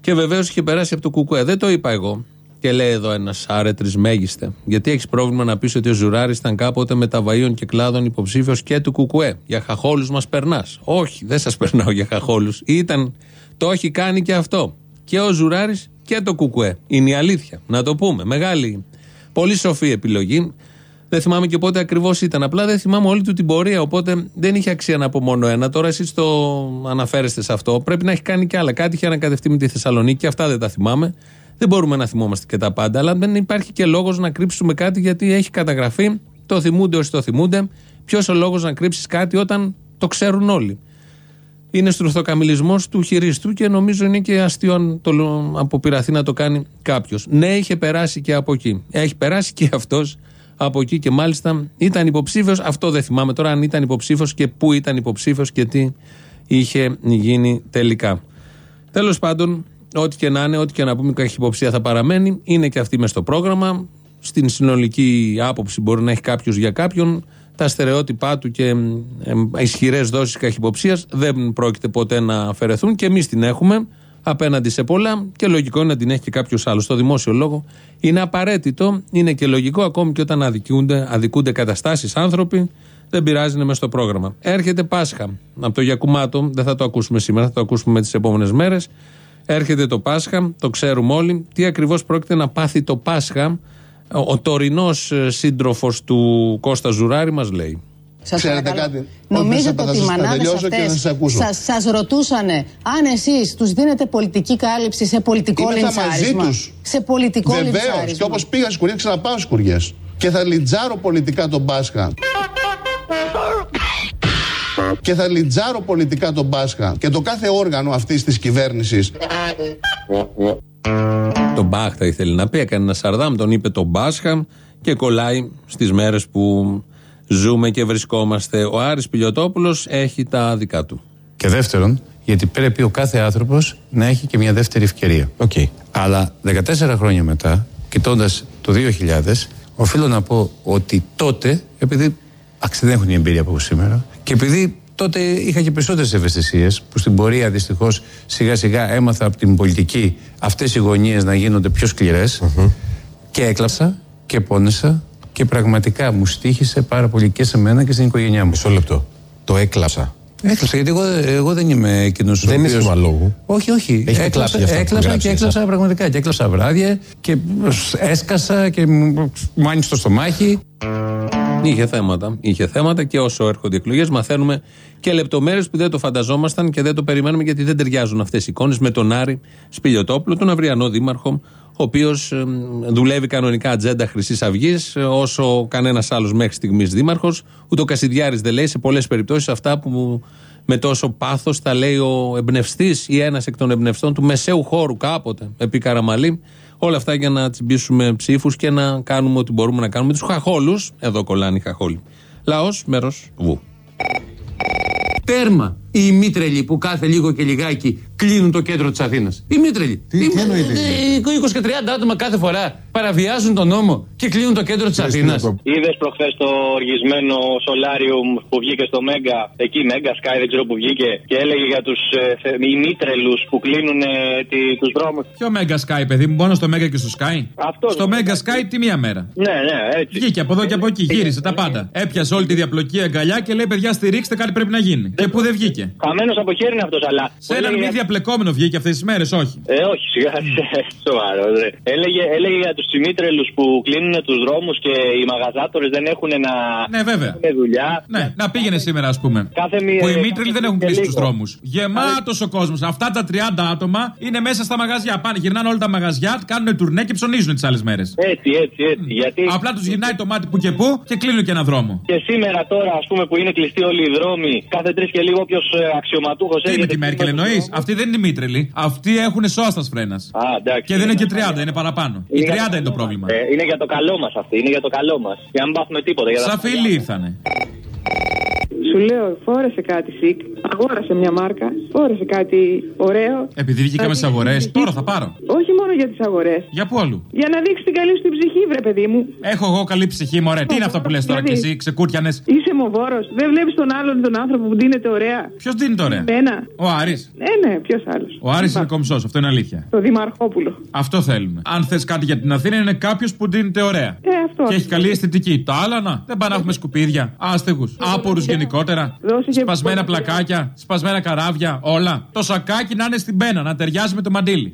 Και βεβαίως είχε περάσει από το Κουκουέ. Δεν το είπα εγώ. Και λέει εδώ ένας άρετρης μέγιστε. Γιατί έχεις πρόβλημα να πεις ότι ο Ζουράρη ήταν κάποτε με τα βαΐων και κλάδων υποψήφιος και του Κουκουέ. Για χαχόλους μας περνάς. Όχι, δεν σας περνάω για χαχόλους. Ήταν, το έχει κάνει και αυτό. Και ο Ζουράρης και το Κουκουέ. Είναι η αλήθεια. Να το πούμε. Μεγάλη, πολύ σοφή επιλογή. Δεν θυμάμαι και πότε ακριβώς ήταν. Απλά δεν θυμάμαι όλη του την πορεία. Οπότε δεν είχε αξία να πω μόνο ένα. Τώρα εσείς το αναφέρεστε σε αυτό. Πρέπει να έχει κάνει κι άλλα. Κάτι είχε ανακατευτεί με τη Θεσσαλονίκη. Αυτά δεν τα θυμάμαι. Δεν μπορούμε να θυμόμαστε και τα πάντα. Αλλά δεν υπάρχει και λόγος να κρύψουμε κάτι γιατί έχει καταγραφεί. Το θυμούνται όσοι το θυμούνται. Ποιος ο λόγος να κρύψεις κάτι όταν το ξέρουν όλοι; Είναι στρουθοκαμιλισμός του χειρίστου και νομίζω είναι και αστείο αν το αποπειραθεί να το κάνει κάποιος. Ναι, είχε περάσει και από εκεί. Έχει περάσει και αυτός από εκεί και μάλιστα ήταν υποψήφιος. Αυτό δεν θυμάμαι τώρα αν ήταν υποψήφιος και πού ήταν υποψήφιος και τι είχε γίνει τελικά. Τέλος πάντων, ό,τι και να είναι, ό,τι και να πούμε, η καχυποψία θα παραμένει. Είναι και αυτή μες στο πρόγραμμα. Στην συνολική άποψη μπορεί να έχει κάποιος για κάποιον. Τα στερεότυπά του και ισχυρές δόσεις καχυποψίας δεν πρόκειται ποτέ να αφαιρεθούν και εμείς την έχουμε απέναντι σε πολλά και λογικό είναι να την έχει και κάποιος άλλος. Στο δημόσιο λόγο είναι απαραίτητο, είναι και λογικό ακόμη και όταν αδικούνται, αδικούνται καταστάσεις άνθρωποι. Δεν πειράζει, είναι μέσα στο πρόγραμμα. Έρχεται Πάσχα. Από το Γιακουμάτο, δεν θα το ακούσουμε σήμερα, θα το ακούσουμε με τις επόμενες μέρες. Έρχεται το Πάσχα, το ξέρουμε όλοι. Τι ακριβώς πρόκειται να πάθει το Πάσχα, ο τωρινός σύντροφος του Κώστα Ζουράρη μας λέει. Σας Ξέρετε παρακαλώ. κάτι; Νομίζετε Όχι, ότι οι θα σας μανάδες τελειώσω και θα αυτές σας ακούσω. σας, σας ρωτούσανε αν εσείς τους δίνετε πολιτική κάλυψη σε πολιτικό Είμαι θα μαζί λιντσάρισμα. τους. Σε πολιτικό Βεβαίως. Και λιντσάρισμα. όπως πήγα στι κουριέ, ξαναπάω στις κουριέ. Και θα λιτζάρω πολιτικά τον Πάσχα. Και θα λιτζάρω πολιτικά τον Πάσχα και το κάθε όργανο αυτής της κυβέρνησης. Τον Μπάχτα ήθελε να πει, έκανε ένα σαρδάμ, τον είπε τον Μπάσχα και κολλάει στις μέρες που ζούμε και βρισκόμαστε. Ο Άρης Πιλιοτόπουλος έχει τα δικά του. Και δεύτερον, γιατί πρέπει ο κάθε άνθρωπος να έχει και μια δεύτερη ευκαιρία. Okay. Αλλά 14 χρόνια μετά, κοιτώντας το 2000, οφείλω να πω ότι τότε, επειδή άξι δεν έχουν η εμπειρία από σήμερα, και επειδή τότε είχα και περισσότερε ευαισθησίε, που στην πορεία δυστυχώ σιγά σιγά έμαθα από την πολιτική αυτέ οι γωνίε να γίνονται πιο σκληρέ, και έκλαψα και πόνεσα και πραγματικά μου στήχησε πάρα πολύ και σε μένα και στην οικογένειά μου. Μισό λεπτό. Το έκλαψα. Έκλαψα, γιατί εγώ, εγώ δεν είμαι εκείνο ο Δεν είναι οποίος- σχήμα λόγου. Όχι, όχι. Έχετε κλάψει γι' αυτό που έκλαψα γράψει και για έκλαψα πραγματικά. Και έκλαψα βράδια και έσκασα και μου μου άνοιξε το στομάχι. Είχε θέματα. Είχε θέματα και όσο έρχονται οι εκλογές, μαθαίνουμε και λεπτομέρειες που δεν το φανταζόμασταν και δεν το περιμένουμε γιατί δεν ταιριάζουν αυτές οι εικόνες με τον Άρη Σπιλιοτόπουλο, τον αυριανό δήμαρχο, ο οποίος δουλεύει κανονικά ατζέντα Χρυσής Αυγής, όσο κανένας άλλος μέχρι στιγμής δήμαρχος. Ούτε ο Κασιδιάρης δεν λέει σε πολλές περιπτώσεις αυτά που με τόσο πάθος τα λέει ο εμπνευστής ή ένας εκ των εμπνευστών του μεσαίου χώρου κάποτε επί Καραμαλή. Όλα αυτά για να τσιμπήσουμε ψήφους και να κάνουμε ό,τι μπορούμε να κάνουμε. Τους χαχόλους, εδώ κολλάνε οι χαχόλοι. Λαός, μέρος βου. Τέρμα. Ή οι μήτρελοι που κάθε λίγο και λιγάκι κλείνουν το κέντρο της Αθήνας. Οι μήτρελοι. Τι- τι εννοείτε, Ε, 20 και 30 άτομα κάθε φορά παραβιάζουν τον νόμο και κλείνουν το κέντρο της Αθήνας. Είδες προχθές το οργισμένο Solarium που βγήκε στο Μέγκα, εκεί Μέγκα, Sky, δεν ξέρω που βγήκε, και έλεγε για τους ε, ημίτρελου που κλείνουν τους δρόμους. Ποιο Mega Sky, παιδί μου, μόνο στο Mega και στο Sky; Αυτό Στο Mega Sky τη μία μέρα. Ναι, ναι, έτσι. Βγήκε από εδώ και από εκεί, γύρισε τα πάντα. Έπιασε όλη τη διαπλοκή αγκαλιά και λέει: Παιδιά, στηρίξτε κάτι πρέπει να γίνει. Και που δεν βγήκε. Χαμένος από χέρι είναι αυτός, αλλά. Σε έναν μη διαπλεκόμενο βγήκε αυτές τις μέρες, όχι. Ε, όχι, σιγά. Σοβαρό, ρε. Έλεγε, έλεγε για τους ημίτρελου που κλείνουν τους δρόμους και οι μαγαζάτορες δεν έχουν να. Ναι, βέβαια. έχουν δουλειά. Ναι, να πήγαινε σήμερα, ας πούμε. Κάθε μία- Που οι μήτρελοι δεν έχουν και κλείσει λίγο. τους δρόμους. Γεμάτος ο κόσμος. Αυτά τα 30 άτομα είναι μέσα στα μαγαζιά. Πάνε, γυρνάνε όλα τα μαγαζιά, κάνουν τουρνέ και ψωνίζουν τις άλλες μέρες. Έτσι, έτσι, έτσι. Γιατί... Απλά τους γυρνάει το μάτι που και που και κλείνουν και ένα δρόμο. Και σήμερα τώρα, ας πούμε, που είναι κλειστοί όλοι οι δρόμοι, κάθε τρεις και λίγο όποιο αξιωματούχος Τι με τη Μέρκελ εννοείς; Αυτοί δεν είναι μήτρελοι. Αυτοί έχουν σώαστας φρένας. Και δεν είναι και 30, είναι παραπάνω. Οι 30 είναι το πρόβλημα. Ε, είναι για το καλό μας αυτή, είναι για το καλό μας. Για να μην πάθουμε τίποτα. Για να- Σαν φίλοι ήρθανε. Σου λέω, φόρεσε κάτι σικ, αγόρασε μια μάρκα, φόρεσε κάτι ωραίο. Επειδή βγήκαμε στις αγορές, τώρα θα πάρω. Όχι μόνο για τις αγορές. Για πού αλλού; Για να δείξει την καλή σου την ψυχή, βρε παιδί μου. Έχω εγώ καλή ψυχή, μωρέ. Τι είναι αυτό που λες τώρα κι Δηλαδή. εσύ, ξεκούρτιανες; Είσαι μοβόρο. Δεν βλέπεις τον άλλον τον άνθρωπο που δίνεται ωραία; Ποιος δίνει τώρα. Μένα. Ο Άρης. Ναι, ναι, ποιος άλλος. Ο Άρης είναι κομψός, αυτό είναι αλήθεια. Το Δημαρχόπουλο. Αυτό θέλουμε. Αν θες κάτι για την Αθήνα, είναι κάποιος που δίνεται ωραία. Ε, αυτό. Και έχει καλή αισθητική. Τα άλλα να. Δεν πάνε να έχουμε σκουπίδια. Άστεγους. Άπορους γενικότερα. Δώσε και Σπασμένα πλακάκια. Σπασμένα καράβια. Όλα. Το σακάκι να είναι στην πένα, να ταιριάζει με το μαντίλι.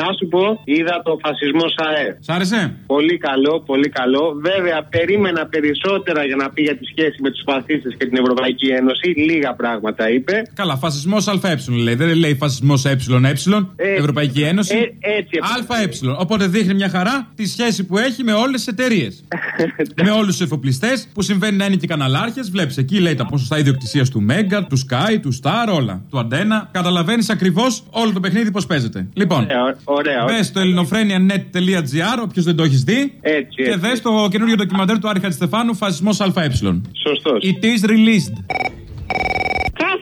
Να σου πω, είδα το φασισμό ΣΑΕ. Σ' άρεσε; Πολύ καλό, πολύ καλό. Βέβαια, περίμενα περισσότερα για να πει για τη σχέση με τους φασίστες και την Ευρωπαϊκή Ένωση. Λίγα πράγματα είπε. Καλά, φασισμός ΑΕ λέει. Δεν λέει φασισμός ΕΕ. Ευρωπαϊκή Ένωση. Ε, έτσι. ΑΕ. Οπότε δείχνει μια χαρά τη σχέση που έχει με όλες τις εταιρείες. με όλους τους εφοπλιστές που συμβαίνει να είναι και καναλάρχες. Βλέπεις εκεί λέει τα ποσοστά ιδιοκτησίας του Μέγκα, του Sky, του Star, όλα. Του Αντένα. Καταλαβαίνεις ακριβώς όλο το παιχνίδι πώς παίζεται. Λοιπόν, Ωραία. μπε στο ελληνοφρένια.net.gr, όποιος δεν το έχεις δει. Έτσι, Και έτσι. δες το καινούργιο ντοκιμαντέρ του Άρη Χατζηστεφάνου, Φασισμός ΑΕ. Σωστός. It is released.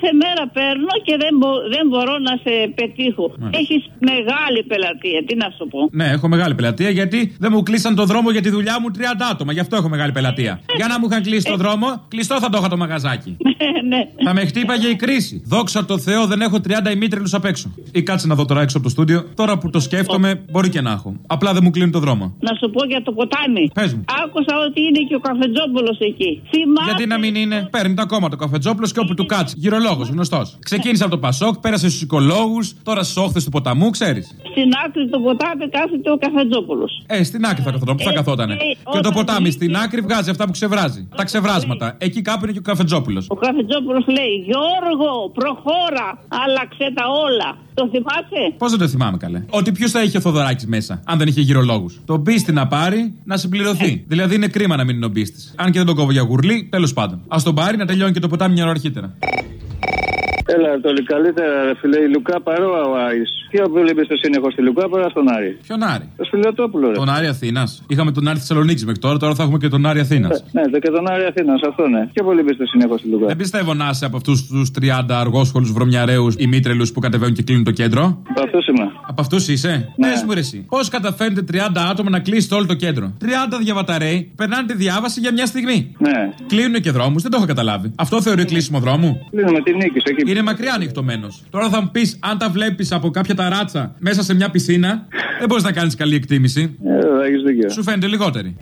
Κάθε μέρα παίρνω και δεν, μπο- δεν μπορώ να σε πετύχω. Μάλιστα. Έχεις μεγάλη πελατεία, τι να σου πω. Ναι, έχω μεγάλη πελατεία γιατί δεν μου κλείσαν το δρόμο για τη δουλειά μου 30 άτομα. Γι' αυτό έχω μεγάλη πελατεία. Για να μου είχαν κλείσει το δρόμο, κλειστό θα το είχα το μαγαζάκι. ναι. Θα με χτύπαγε η κρίση. Δόξα τω Θεώ, δεν έχω 30 ημίτρελους απ' έξω. Ή κάτσε να δω τώρα έξω από το στούντιο. Τώρα που το σκέφτομαι, μπορεί και να έχω. Απλά δεν μου κλείνει το δρόμο. Να σου πω για το ποτάμι. Πες μου. Άκουσα ότι είναι και ο καφετζόπουλος εκεί. Θυμάμαι. Γιατί να μην είναι; Παίρνει τα κόμματα ο καφετζόπουλος και όπου του κάτσει. Γυρολόγο, γνωστός. Ξεκίνησε από το Πασόκ, πέρασε στους οικολόγους, τώρα στι όχθες του ποταμού, ξέρεις. Στην άκρη του ποτάμι κάθεται ο καφετζόπουλος. Ε, στην άκρη θα καθόταν. Πού θα Ε, καθότανε. ε, Και το όταν ποτάμι βγήκε- στην άκρη βγάζει αυτά που ξεβράζει. Τα ξεβράσματα. Εκεί κάπου είναι και ο καφετζόπουλος. Ο καφετζόπουλος λέει: Γιώργο, προχώρα, άλλαξε τα όλα. Το θυμάσαι; Πώς δεν το θυμάμαι καλέ. Ότι ποιος θα είχε ο Θοδωράκης μέσα, αν δεν είχε γυρολόγους. Τον πίστη να πάρει να συμπληρωθεί. Δηλαδή είναι κρίμα να μην είναι ο πίστη. Αν και δεν τον κόβω για γουρλί, τέλος πάντων. Α τον πάρει να τελειώνει και το ποτάμι μια ώρα αρχίτερα. Έλα, το καλύτερα, ρε φίλε. Η Λουκά παρόα ο Άρης. Ποιο πολύ εμπιστοσύνη έχω στη Λουκά παρά στον Άρη; Ποιον Άρη; Το Σπιλιοτόπουλο, ρε. Τον Άρη Αθήνας. Είχαμε τον Άρη Θεσσαλονίκης μέχρι τώρα, τώρα θα έχουμε και τον Άρη Αθήνας. Ναι, το και τον Άρη Αθήνας, αυτό ναι. Πιο πολύ εμπιστοσύνη έχω στη Λουκά. Δεν πιστεύω να είσαι από αυτούς τους 30 αργόσχολους βρωμιαρέου ημίτρελους που κατεβαίνουν και κλείνουν το κέντρο. Από αυτούς είμαι. Από αυτούς είσαι; Ναι, μου ρε εσύ. Πώς καταφέρνετε 30 άτομα να κλείσετε όλο το κέντρο; 30 διαβαταρέοι περνάνε τη διάβαση για μια στιγμή. Ναι. Κλείνουν και δρόμους, δεν το έχω καταλάβει. Αυτό θεωρεί κλείσιμο δρόμου. Κλείνουμε τη νίκη εκεί. Είναι μακριά ανοιχτωμένος. Τώρα θα μου πεις, αν τα βλέπεις από κάποια ταράτσα μέσα σε μια πισίνα, δεν μπορείς να κάνεις καλή εκτίμηση. Ε, βέβαια, έχεις δίκιο. Σου φαίνεται λιγότερη.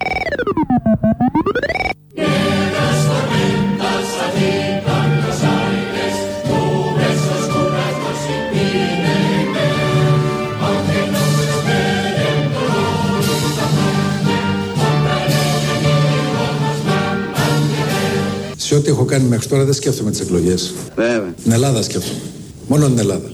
Έχω κάνει μέχρι τώρα δεν σκέφτομαι τις εκλογές. Βέβαια. Την Ελλάδα σκέφτομαι. Μόνο την Ελλάδα.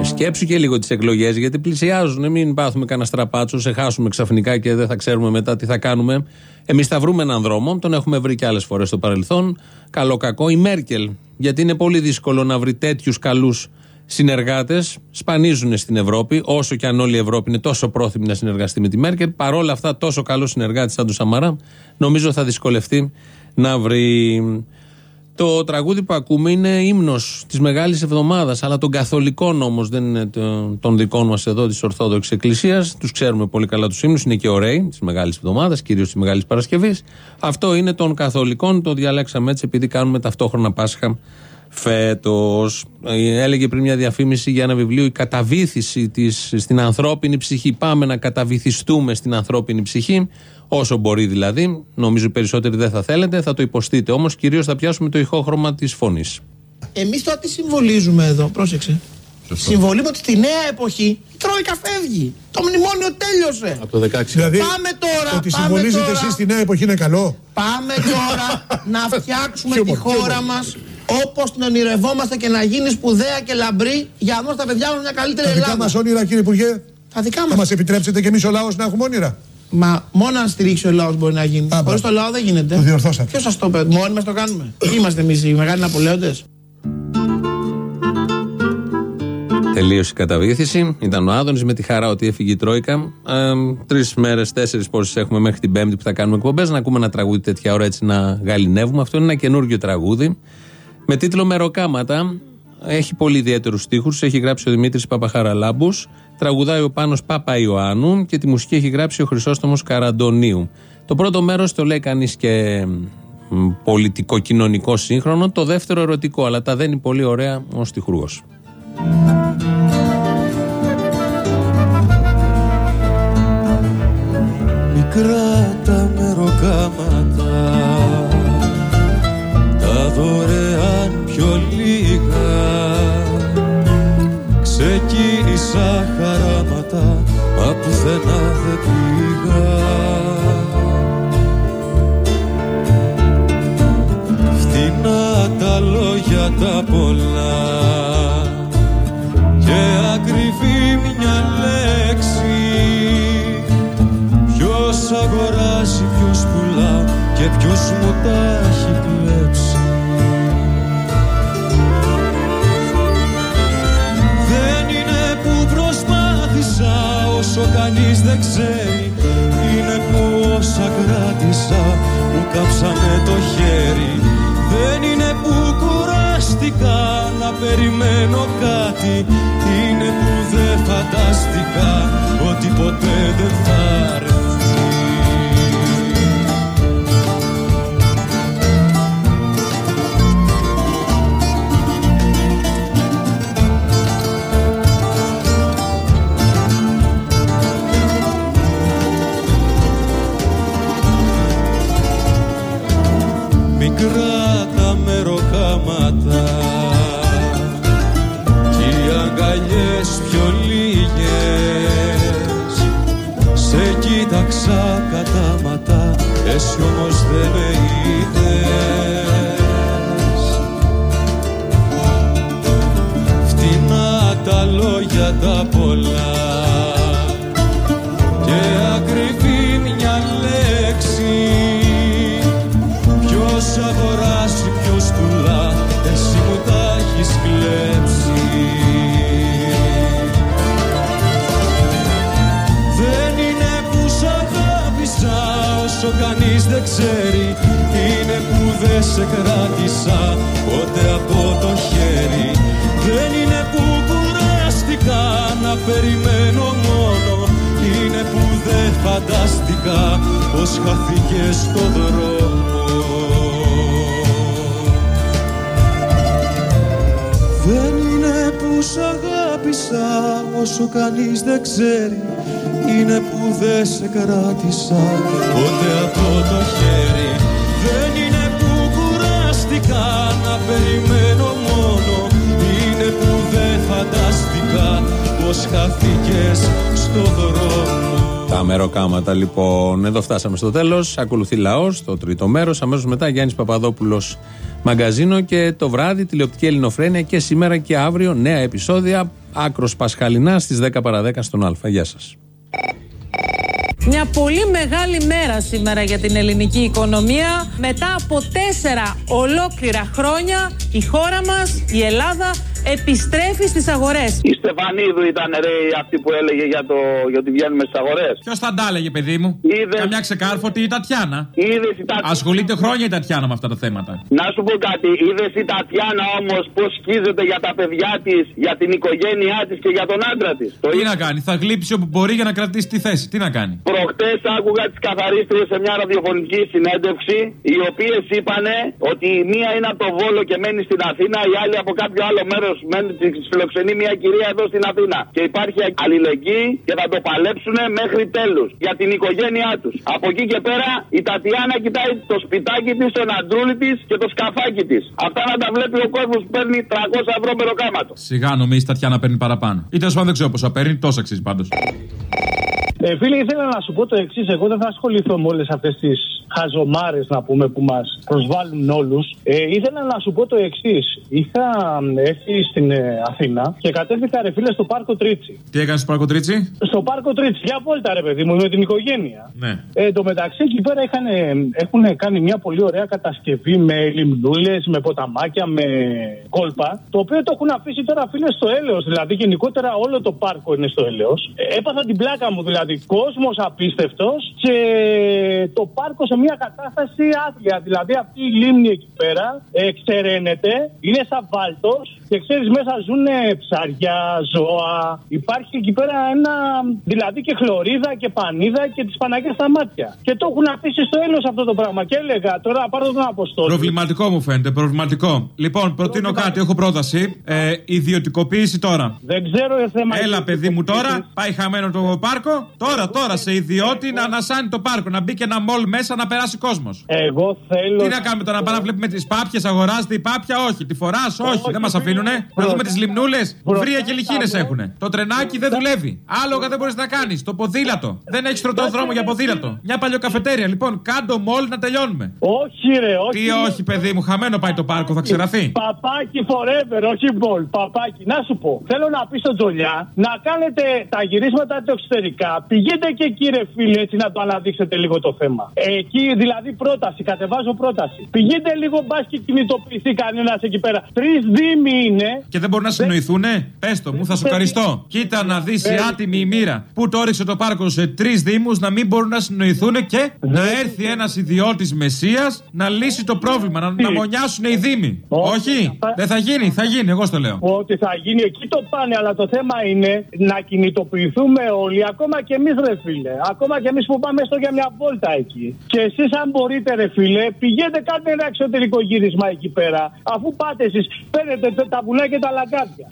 Ε, Σκέψου και λίγο τις εκλογές, γιατί πλησιάζουν. Μην πάθουμε κανένα στραπάτσο, σε χάσουμε ξαφνικά και δεν θα ξέρουμε μετά τι θα κάνουμε. Εμείς θα βρούμε έναν δρόμο, τον έχουμε βρει και άλλες φορές στο παρελθόν. Καλό κακό. Η Μέρκελ, γιατί είναι πολύ δύσκολο να βρει τέτοιους καλούς συνεργάτες. Σπανίζουν στην Ευρώπη, όσο και αν όλη η Ευρώπη είναι τόσο πρόθυμη να συνεργαστεί με τη Μέρκελ. Παρόλα αυτά, τόσο καλός συνεργάτης σαν του Σαμαρά, νομίζω θα δυσκολευτεί να βρει. Το τραγούδι που ακούμε είναι ύμνος της Μεγάλης Εβδομάδας, αλλά των Καθολικών όμως, δεν είναι το- των δικών μας εδώ της Ορθόδοξης Εκκλησίας. Τους ξέρουμε πολύ καλά τους ύμνους, είναι και ωραίοι της Μεγάλης Εβδομάδας, κυρίως της Μεγάλης Παρασκευής. Αυτό είναι των Καθολικών, το διαλέξαμε έτσι επειδή κάνουμε ταυτόχρονα Πάσχα φέτος. Έλεγε πριν μια διαφήμιση για ένα βιβλίο η καταβήθηση της, στην ανθρώπινη ψυχή. Πάμε να καταβυθιστούμε στην ανθρώπινη ψυχή, όσο μπορεί δηλαδή. Νομίζω οι περισσότεροι δεν θα θέλετε, θα το υποστείτε όμως. Κυρίως θα πιάσουμε το ηχόχρωμα της φωνής. Εμείς τώρα τι συμβολίζουμε εδώ, πρόσεξε. Συμβολίζουμε ότι στη νέα εποχή η Τρόικα φεύγει. Το μνημόνιο τέλειωσε. Από το 16. Δηλαδή, Πάμε τώρα. ότι πάμε συμβολίζετε τώρα. εσείς στη νέα εποχή είναι καλό. Πάμε τώρα να φτιάξουμε Ποιο τη μόνο, ποιο χώρα μόνο. μας όπως την ονειρευόμαστε και να γίνει σπουδαία και λαμπρή για να δώσουμε στα παιδιά μας μια καλύτερη Τα δικά Ελλάδα. μας όνειρα, κύριε Υπουργέ. Τα δικά Θα μας. μα επιτρέψετε κι εμείς ο λαός να έχουμε όνειρα; Μα μόνο αν στηρίξει ο λαός μπορεί να γίνει. Χωρίς το λαό δεν γίνεται. Το διορθώσατε. Ποιος σας το είπε, μόνοι μας το κάνουμε. Τι είμαστε εμείς οι μεγάλοι Ναπολέοντες. Τελείωσε η καταβήθηση. Ήταν ο Άδωνης με τη χαρά ότι έφυγε η Τρόικα. Ε, Τρεις μέρες, τέσσερις πόσες έχουμε μέχρι την Πέμπτη που θα κάνουμε εκπομπές. Να ακούμε ένα τραγούδι τέτοια ώρα έτσι να γαλινεύουμε. Αυτό είναι ένα καινούργιο τραγούδι με τίτλο Μεροκάματα. Έχει πολύ ιδιαίτερους στίχους. Έχει γράψει ο Δημήτρης Παπαχαραλάμπους. Τραγουδάει ο Πάνος Πάπα Ιωάννου και τη μουσική έχει γράψει ο Χρυσόστομος Καραντονίου. Το πρώτο μέρος το λέει κανείς και μ, πολιτικό-κοινωνικό σύγχρονο. Το δεύτερο ερωτικό, αλλά τα δένει πολύ ωραία ο στιχουργός. Μικρά τα μεροκάματα. Τα δωρεάν πιο λίγα. Ξεκίνησα χαράματα μα πουθενά δεν πήγα. Φτηνά τα λόγια τα πολλά μου τα έχει κλέψει. Δεν είναι που προσπάθησα όσο κανείς δεν ξέρει. Είναι που όσα κράτησα μου κάψανε το χέρι. Δεν είναι που κουράστηκα να περιμένω κάτι. Είναι που δεν φαντάστηκα ότι ποτέ δεν θα σ' αγάπησα όσο κανείς δεν ξέρει Είναι που δεν σε κράτησα ποτέ από το χέρι Δεν είναι που κουράστηκα να περιμένω μόνο Είναι που δεν φαντάστηκα πως χαθήκες στο δρόμο Τα μεροκάματα λοιπόν. Εδώ φτάσαμε στο τέλος. Ακολουθεί λαός, το τρίτο μέρος. Αμέσως μετά Γιάννης Παπαδόπουλος μαγκαζίνο και το βράδυ τηλεοπτική ελληνοφρένεια και σήμερα και αύριο νέα επεισόδια. Άκρος Πασχαλινά στις 10 παρα 10 στον Α. Γεια σας. Μια πολύ μεγάλη μέρα σήμερα για την ελληνική οικονομία. Μετά από τέσσερα ολόκληρα χρόνια η χώρα μας, η Ελλάδα, επιστρέφει στις αγορές. Η Στεφανίδου ήταν ρε αυτή που έλεγε για, το, για ότι βγαίνουμε στις αγορές. Ποιος θα τα έλεγε, παιδί μου; Είδες- Καμιά ξεκάρφωτη η Τατιάνα. Είδες η Τατιάνα. Ασχολείται χρόνια η Τατιάνα με αυτά τα θέματα. Να σου πω κάτι, είδες η Τατιάνα όμως πώς σκίζεται για τα παιδιά της, για την οικογένειά της και για τον άντρα της. Τι να κάνει, θα γλύψει όπου μπορεί για να κρατήσει τη θέση. Τι να κάνει. Προχτές άκουγα τις καθαρίστριες σε μια ραδιοφωνική συνέντευξη, οι οποίες είπανε ότι η μία είναι από το Βόλο και μένει στην Αθήνα, η άλλη από κάποιο άλλο μέρος μένει τη φιλοξενεί μια κυρία εδώ στην Αθήνα. Και υπάρχει αλληλεγγύη και θα το παλέψουν μέχρι τέλους για την οικογένειά τους. Από εκεί και πέρα η Τατιάνα κοιτάει το σπιτάκι της, τον αντρούλη της και το σκαφάκι της. Αυτά να τα βλέπει ο κόσμος που παίρνει 300 ευρώ μεροκάματος. Σιγά νομίζεις η Τατιάνα παίρνει παραπάνω. Ή τέλος πάντων δεν ξέρω πόσα παίρνει, τόσο αξίζει πάντως. Ε, φίλε, ήθελα να σου πω το εξής. Εγώ δεν θα ασχοληθώ με όλες αυτές τις χαζομάρες να πούμε που μας προσβάλλουν όλους. Ε, ήθελα να σου πω το εξής. Είχα ε, έρθει στην ε, Αθήνα και κατέβηκα ρε φίλε στο πάρκο Τρίτσι. Τι έκανες στο Πάρκο Τρίτσι; Στο πάρκο Τρίτσι, για βόλτα ρε παιδί μου, με την οικογένεια. Ναι. Ε, εν τω μεταξύ εκεί πέρα είχαν, έχουν κάνει μια πολύ ωραία κατασκευή με λιμνούλες, με ποταμάκια, με κόλπα. Το οποίο το έχουν αφήσει τώρα φίλε στο έλεος. Δηλαδή γενικότερα όλο το πάρκο είναι στο έλεος. Ε, έπαθα την πλάκα μου δηλαδή. Κόσμος απίστευτος και το πάρκο σε μια κατάσταση άθλια. Δηλαδή αυτή η λίμνη εκεί πέρα εξεραίνεται, είναι σαν βάλτος και ξέρεις μέσα ζουν ψαριά, ζώα. Υπάρχει εκεί πέρα ένα. Δηλαδή και χλωρίδα και πανίδα και τις Παναγία στα μάτια. Και το έχουν αφήσει στο έλεος αυτό το πράγμα. Και έλεγα τώρα πάρω τον Αποστόλη. Προβληματικό μου φαίνεται, προβληματικό. Λοιπόν, προτείνω κάτι, έχω πρόταση. Ε, ιδιωτικοποίηση τώρα. Δεν ξέρω ε, θέμα. Έλα, παιδί μου, τώρα πάει χαμένο το πάρκο. Τώρα, τώρα, σε ιδιώτη να ανασάνει το πάρκο. Να μπει και ένα μολ μέσα να περάσει κόσμος. Εγώ θέλω. Τι να κάνουμε τώρα, να πάμε να βλέπουμε τις πάπιες, αγοράζεται η πάπια, όχι. Τη φοράς, όχι, δεν μας αφήνουνε. Να δούμε τις λιμνούλες. Βρία και λιχίνες έχουνε. Το τρενάκι δεν δουλεύει. Άλογα δεν μπορείς να κάνεις. Το ποδήλατο. Δεν έχεις τροτό δρόμο για ποδήλατο. Μια παλιοκαφετέρια. Λοιπόν, κάντο μολ να τελειώνουμε. Όχι, ρε, όχι. Τι όχι, παιδί μου, χαμένο πάει το πάρκο, θα ξεραθεί. Παπάκι forever, όχι μπολ. Παπάκι, να σου πω. Θέλω να πεις στον Τζολιά να κάνετε τα γυρίσματα του εξωτερικά. Πηγαίνετε και εκεί, ρε φίλε, έτσι να το αναδείξετε λίγο το θέμα. Εκεί δηλαδή πρόταση, κατεβάζω πρόταση. Πηγαίνετε λίγο μπας και κινητοποιηθεί κανένας εκεί πέρα. Τρεις δήμοι είναι. Και δεν μπορούν να συνοηθούνε; Πες το μου, θα σου ευχαριστώ. Κοίτα να δεις η άτιμη η μοίρα που το όριξε το πάρκος σε τρεις δήμους να μην μπορούν να συνοηθούν και να έρθει ένας ιδιώτης μεσία να λύσει το πρόβλημα. Να, να μονιάσουν οι δήμοι. Όχι, δεν θα γίνει, θα γίνει, εγώ στο λέω. Ότι θα γίνει εκεί το πάνε, αλλά το θέμα είναι να κινητοποιηθούμε όλοι, ακόμα και εμείς, ρε φίλε. Ακόμα και εμείς που πάμε στο για μια βόλτα εκεί. Και εσείς, αν μπορείτε, ρε φίλε, πηγαίνετε κάντε ένα εξωτερικό γύρισμα εκεί πέρα. Αφού πάτε εσείς, παίρνετε τα βουνά και τα λαγκάδια.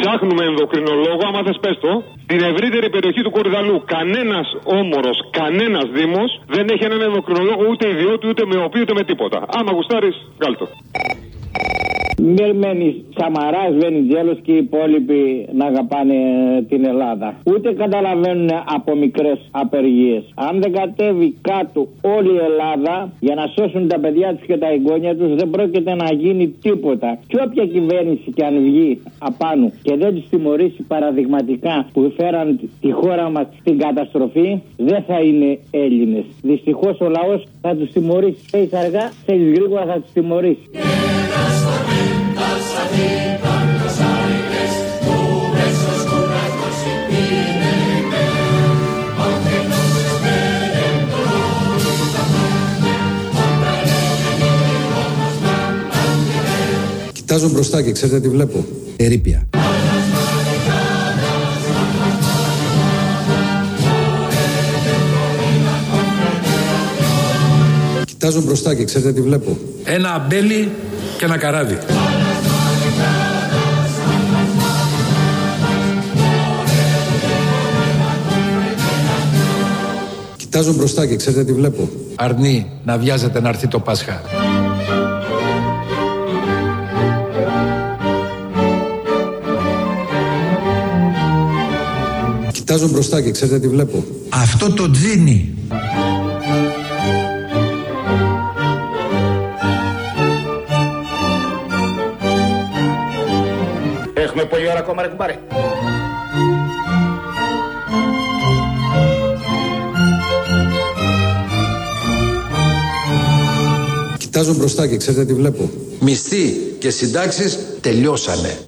Ψάχνουμε ενδοκρινολόγο, άμα θες πες το. Στην ευρύτερη περιοχή του Κορυδαλού, κανένας όμορος, κανένας Δήμος δεν έχει έναν ενδοκρινολόγο ούτε ιδιώτη, ούτε με οποίο, ούτε με τίποτα. Άμα γουστάρεις, βγάλ' το. Μην μένει Σαμαράς, Βενιτζέλο και οι υπόλοιποι να αγαπάνε την Ελλάδα. Ούτε καταλαβαίνουν από μικρές απεργίες. Αν δεν κατέβει κάτω όλη η Ελλάδα για να σώσουν τα παιδιά τους και τα εγγόνια τους, δεν πρόκειται να γίνει τίποτα. Και όποια κυβέρνηση και αν βγει απάνω και δεν τους τιμωρήσει παραδειγματικά που φέραν τη χώρα μας στην καταστροφή, δεν θα είναι Έλληνες. Δυστυχώς ο λαός θα τους τιμωρήσει. Θέλεις αργά, θέλεις γρήγορα θα τους τιμωρήσει. Κοιτάζω μπροστά και ξέρετε τι βλέπω; Ερήπια. Κοιτάζω μπροστά και ξέρετε τι βλέπω; Ένα αμπέλι και ένα καράβι. Κοιτάζω μπροστά και ξέρετε τι βλέπω; Αρνεί να βιάζεται να έρθει το Πάσχα. Κοιτάζω μπροστά και ξέρετε τι βλέπω. Αυτό το τζίνι. Έχουμε πολλή ώρα ακόμα, ρε κουμπάρε. Κοιτάζω μπροστά και ξέρετε τι βλέπω. Μισθοί και συντάξεις τελειώσανε.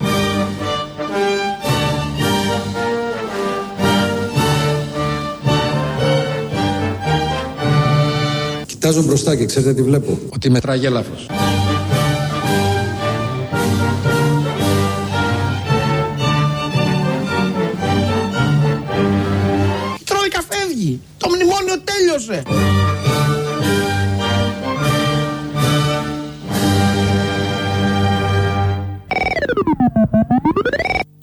Κοιτάζω μπροστά και ξέρετε τι βλέπω; Ότι μετράει για λάθος.